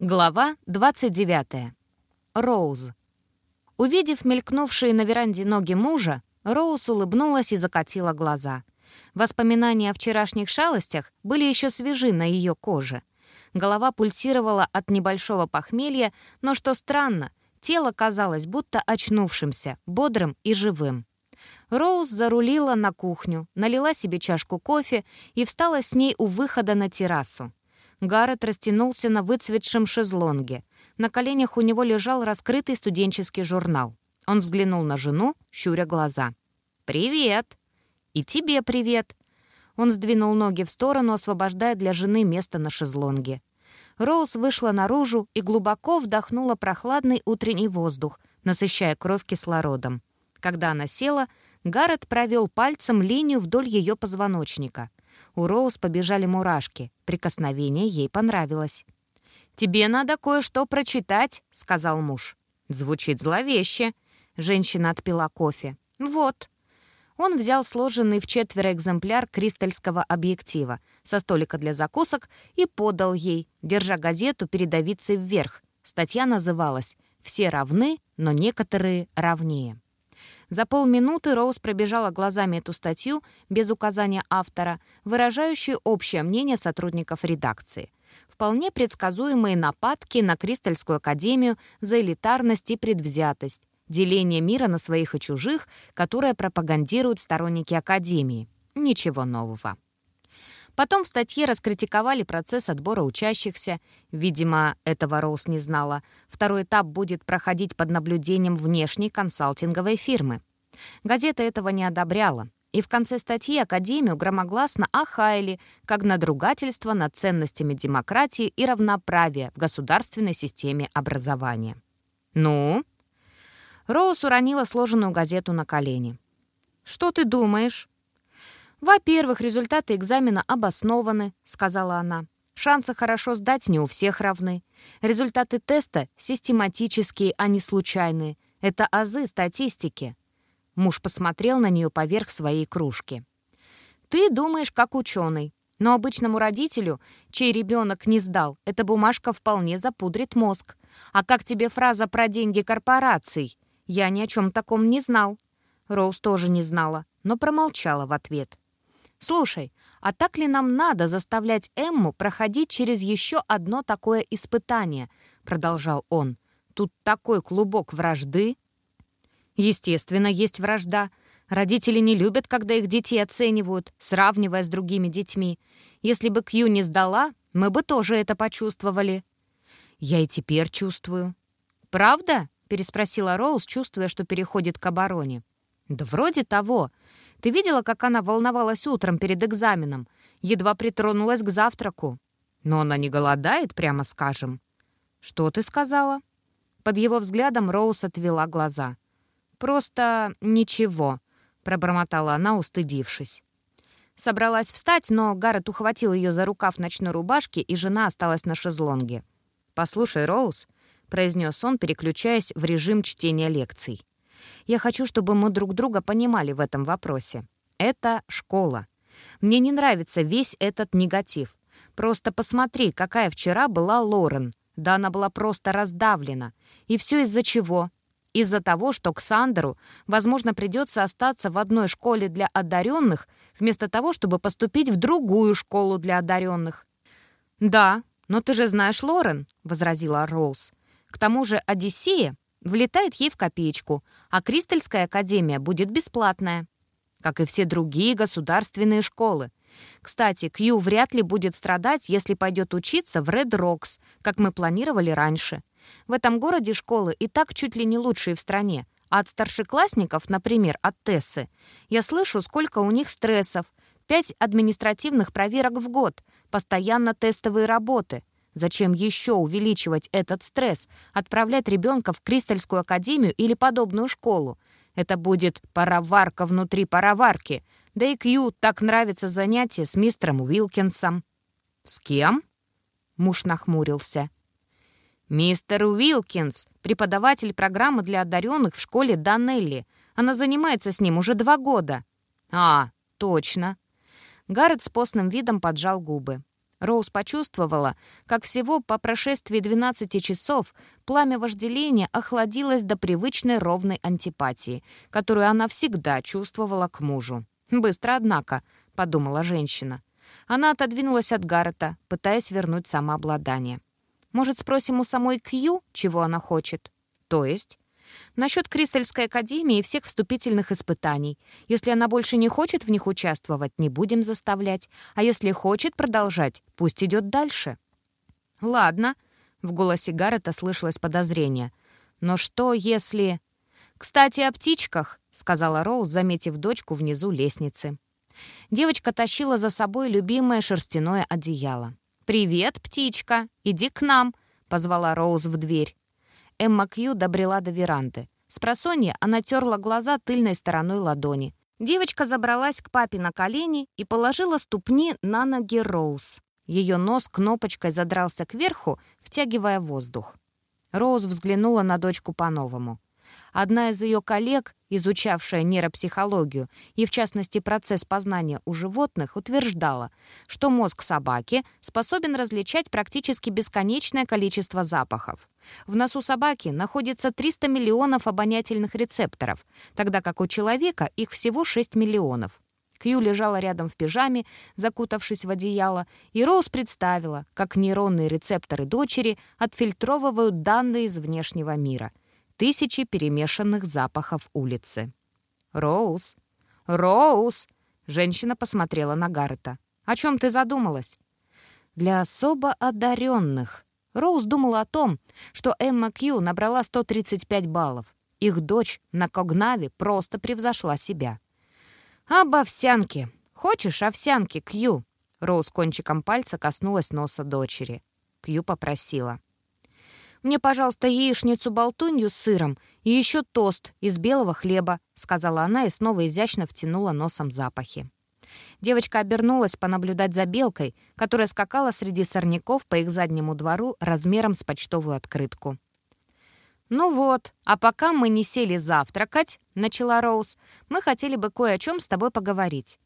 Глава 29. Роуз. Увидев мелькнувшие на веранде ноги мужа, Роуз улыбнулась и закатила глаза. Воспоминания о вчерашних шалостях были еще свежи на ее коже. Голова пульсировала от небольшого похмелья, но, что странно, тело казалось будто очнувшимся, бодрым и живым. Роуз зарулила на кухню, налила себе чашку кофе и встала с ней у выхода на террасу. Гаррет растянулся на выцветшем шезлонге. На коленях у него лежал раскрытый студенческий журнал. Он взглянул на жену, щуря глаза. «Привет!» «И тебе привет!» Он сдвинул ноги в сторону, освобождая для жены место на шезлонге. Роуз вышла наружу и глубоко вдохнула прохладный утренний воздух, насыщая кровь кислородом. Когда она села, Гаррет провел пальцем линию вдоль ее позвоночника. У Роуз побежали мурашки. Прикосновение ей понравилось. «Тебе надо кое-что прочитать», — сказал муж. Звучит зловеще. Женщина отпила кофе. «Вот». Он взял сложенный в четверо экземпляр кристальского объектива со столика для закусок и подал ей, держа газету передовицей вверх. Статья называлась «Все равны, но некоторые равнее». За полминуты Роуз пробежала глазами эту статью без указания автора, выражающую общее мнение сотрудников редакции. Вполне предсказуемые нападки на Кристальскую академию за элитарность и предвзятость, деление мира на своих и чужих, которое пропагандируют сторонники академии. Ничего нового. Потом в статье раскритиковали процесс отбора учащихся. Видимо, этого Роуз не знала. Второй этап будет проходить под наблюдением внешней консалтинговой фирмы. Газета этого не одобряла. И в конце статьи Академию громогласно охаяли как надругательство над ценностями демократии и равноправия в государственной системе образования. «Ну?» Роуз уронила сложенную газету на колени. «Что ты думаешь?» «Во-первых, результаты экзамена обоснованы», — сказала она. «Шансы хорошо сдать не у всех равны. Результаты теста систематические, а не случайные. Это азы статистики». Муж посмотрел на нее поверх своей кружки. «Ты думаешь, как ученый. Но обычному родителю, чей ребенок не сдал, эта бумажка вполне запудрит мозг. А как тебе фраза про деньги корпораций? Я ни о чем таком не знал». Роуз тоже не знала, но промолчала в ответ. «Слушай, а так ли нам надо заставлять Эмму проходить через еще одно такое испытание?» — продолжал он. «Тут такой клубок вражды». «Естественно, есть вражда. Родители не любят, когда их детей оценивают, сравнивая с другими детьми. Если бы Кью не сдала, мы бы тоже это почувствовали». «Я и теперь чувствую». «Правда?» — переспросила Роуз, чувствуя, что переходит к обороне. «Да вроде того. Ты видела, как она волновалась утром перед экзаменом? Едва притронулась к завтраку. Но она не голодает, прямо скажем». «Что ты сказала?» Под его взглядом Роуз отвела глаза. «Просто ничего», — пробормотала она, устыдившись. Собралась встать, но Гаррет ухватил ее за рукав ночной рубашки, и жена осталась на шезлонге. «Послушай, Роуз», — произнес он, переключаясь в режим чтения лекций. Я хочу, чтобы мы друг друга понимали в этом вопросе. Это школа. Мне не нравится весь этот негатив. Просто посмотри, какая вчера была Лорен. Да она была просто раздавлена. И все из-за чего? Из-за того, что Ксандеру, возможно, придется остаться в одной школе для одаренных, вместо того, чтобы поступить в другую школу для одаренных. «Да, но ты же знаешь Лорен», — возразила Роуз. «К тому же Одиссея влетает ей в копеечку, а Кристальская академия будет бесплатная, как и все другие государственные школы. Кстати, Кью вряд ли будет страдать, если пойдет учиться в Ред Рокс, как мы планировали раньше. В этом городе школы и так чуть ли не лучшие в стране. А от старшеклассников, например, от Тессы, я слышу, сколько у них стрессов. Пять административных проверок в год, постоянно тестовые работы — Зачем еще увеличивать этот стресс, отправлять ребенка в Кристальскую академию или подобную школу? Это будет пароварка внутри пароварки. Да и Кью так нравится занятие с мистером Уилкинсом. «С кем?» Муж нахмурился. «Мистер Уилкинс, преподаватель программы для одаренных в школе Данелли. Она занимается с ним уже два года». «А, точно». Гаррет с постным видом поджал губы. Роуз почувствовала, как всего по прошествии 12 часов пламя вожделения охладилось до привычной ровной антипатии, которую она всегда чувствовала к мужу. «Быстро, однако», — подумала женщина. Она отодвинулась от Гаррета, пытаясь вернуть самообладание. «Может, спросим у самой Кью, чего она хочет?» «То есть?» Насчет Кристальской академии и всех вступительных испытаний. Если она больше не хочет в них участвовать, не будем заставлять. А если хочет продолжать, пусть идет дальше. Ладно. В голосе Гаррета слышалось подозрение. Но что, если... «Кстати, о птичках», — сказала Роуз, заметив дочку внизу лестницы. Девочка тащила за собой любимое шерстяное одеяло. «Привет, птичка! Иди к нам!» — позвала Роуз в дверь. Эмма Кью добрела до веранды. С она терла глаза тыльной стороной ладони. Девочка забралась к папе на колени и положила ступни на ноги Роуз. Ее нос кнопочкой задрался кверху, втягивая воздух. Роуз взглянула на дочку по-новому. Одна из ее коллег, изучавшая нейропсихологию и, в частности, процесс познания у животных, утверждала, что мозг собаки способен различать практически бесконечное количество запахов. В носу собаки находится 300 миллионов обонятельных рецепторов, тогда как у человека их всего 6 миллионов. Кью лежала рядом в пижаме, закутавшись в одеяло, и Роуз представила, как нейронные рецепторы дочери отфильтровывают данные из внешнего мира — тысячи перемешанных запахов улицы. «Роуз! Роуз!» Женщина посмотрела на Гаррета. «О чем ты задумалась?» «Для особо одаренных». Роуз думала о том, что Эмма Кью набрала 135 баллов. Их дочь на Когнаве просто превзошла себя. «Об овсянке. Хочешь овсянки, Кью?» Роуз кончиком пальца коснулась носа дочери. Кью попросила. «Мне, пожалуйста, яичницу-болтунью с сыром и еще тост из белого хлеба», — сказала она и снова изящно втянула носом запахи. Девочка обернулась понаблюдать за белкой, которая скакала среди сорняков по их заднему двору размером с почтовую открытку. «Ну вот, а пока мы не сели завтракать», — начала Роуз, «мы хотели бы кое о чем с тобой поговорить».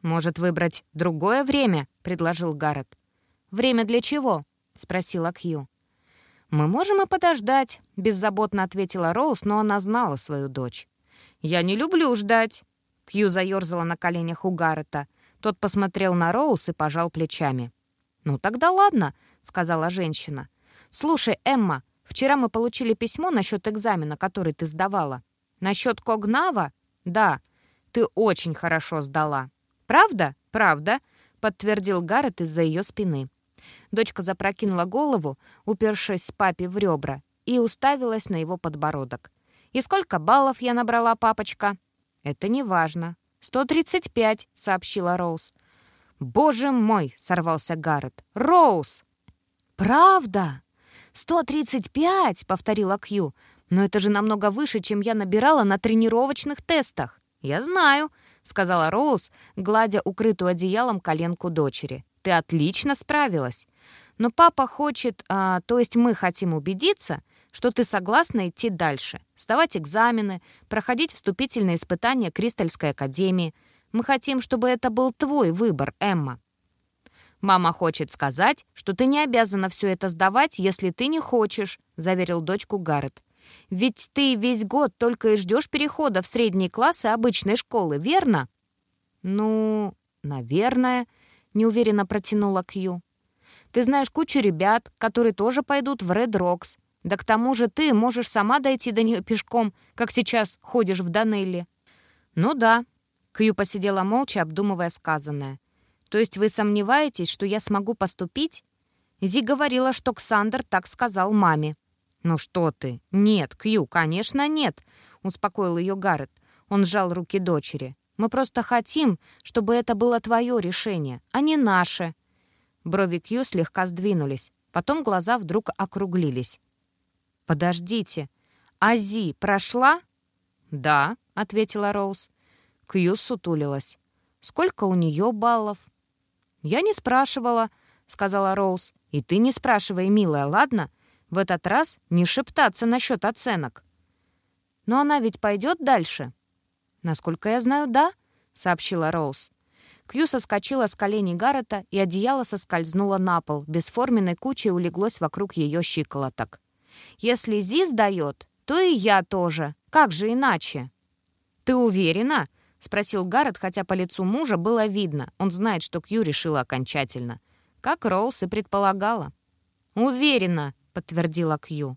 «Может, выбрать другое время?» — предложил Гаррет. «Время для чего?» — спросила Кью. «Мы можем и подождать», — беззаботно ответила Роуз, но она знала свою дочь. «Я не люблю ждать», — Кью заерзала на коленях у Гаррета. Тот посмотрел на Роуз и пожал плечами. «Ну тогда ладно», — сказала женщина. «Слушай, Эмма, вчера мы получили письмо насчет экзамена, который ты сдавала. Насчет Когнава? Да, ты очень хорошо сдала. Правда? Правда», — подтвердил Гаррет из-за ее спины. Дочка запрокинула голову, упершись папе в ребра, и уставилась на его подбородок. «И сколько баллов я набрала, папочка?» «Это не важно. «135», — сообщила Роуз. «Боже мой!» — сорвался Гаррет. «Роуз!» «Правда? 135!» — повторила Кью. «Но это же намного выше, чем я набирала на тренировочных тестах». «Я знаю», — сказала Роуз, гладя укрытую одеялом коленку дочери. Ты отлично справилась. Но папа хочет, а, то есть мы хотим убедиться, что ты согласна идти дальше, сдавать экзамены, проходить вступительные испытания Кристальской академии. Мы хотим, чтобы это был твой выбор, Эмма. «Мама хочет сказать, что ты не обязана все это сдавать, если ты не хочешь», — заверил дочку Гаррет. «Ведь ты весь год только и ждешь перехода в средние классы обычной школы, верно?» «Ну, наверное», — неуверенно протянула Кью. «Ты знаешь кучу ребят, которые тоже пойдут в Ред Рокс. Да к тому же ты можешь сама дойти до нее пешком, как сейчас ходишь в Данелли». «Ну да», — Кью посидела молча, обдумывая сказанное. «То есть вы сомневаетесь, что я смогу поступить?» Зи говорила, что Ксандр так сказал маме. «Ну что ты? Нет, Кью, конечно, нет», — успокоил ее Гаррет. Он сжал руки дочери. Мы просто хотим, чтобы это было твое решение, а не наше». Брови Кью слегка сдвинулись, потом глаза вдруг округлились. «Подождите, Ази прошла?» «Да», — ответила Роуз. Кью сутулилась. «Сколько у нее баллов?» «Я не спрашивала», — сказала Роуз. «И ты не спрашивай, милая, ладно? В этот раз не шептаться насчет оценок». «Но она ведь пойдет дальше?» «Насколько я знаю, да», — сообщила Роуз. Кью соскочила с коленей Гаррета, и одеяло соскользнуло на пол, бесформенной кучей улеглось вокруг ее щиколоток. «Если Зи сдает, то и я тоже. Как же иначе?» «Ты уверена?» — спросил Гаррет, хотя по лицу мужа было видно. Он знает, что Кью решила окончательно. Как Роуз и предполагала. «Уверена», — подтвердила Кью.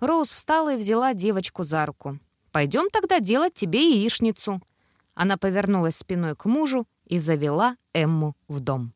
Роуз встала и взяла девочку за руку. «Пойдем тогда делать тебе яичницу». Она повернулась спиной к мужу и завела Эмму в дом.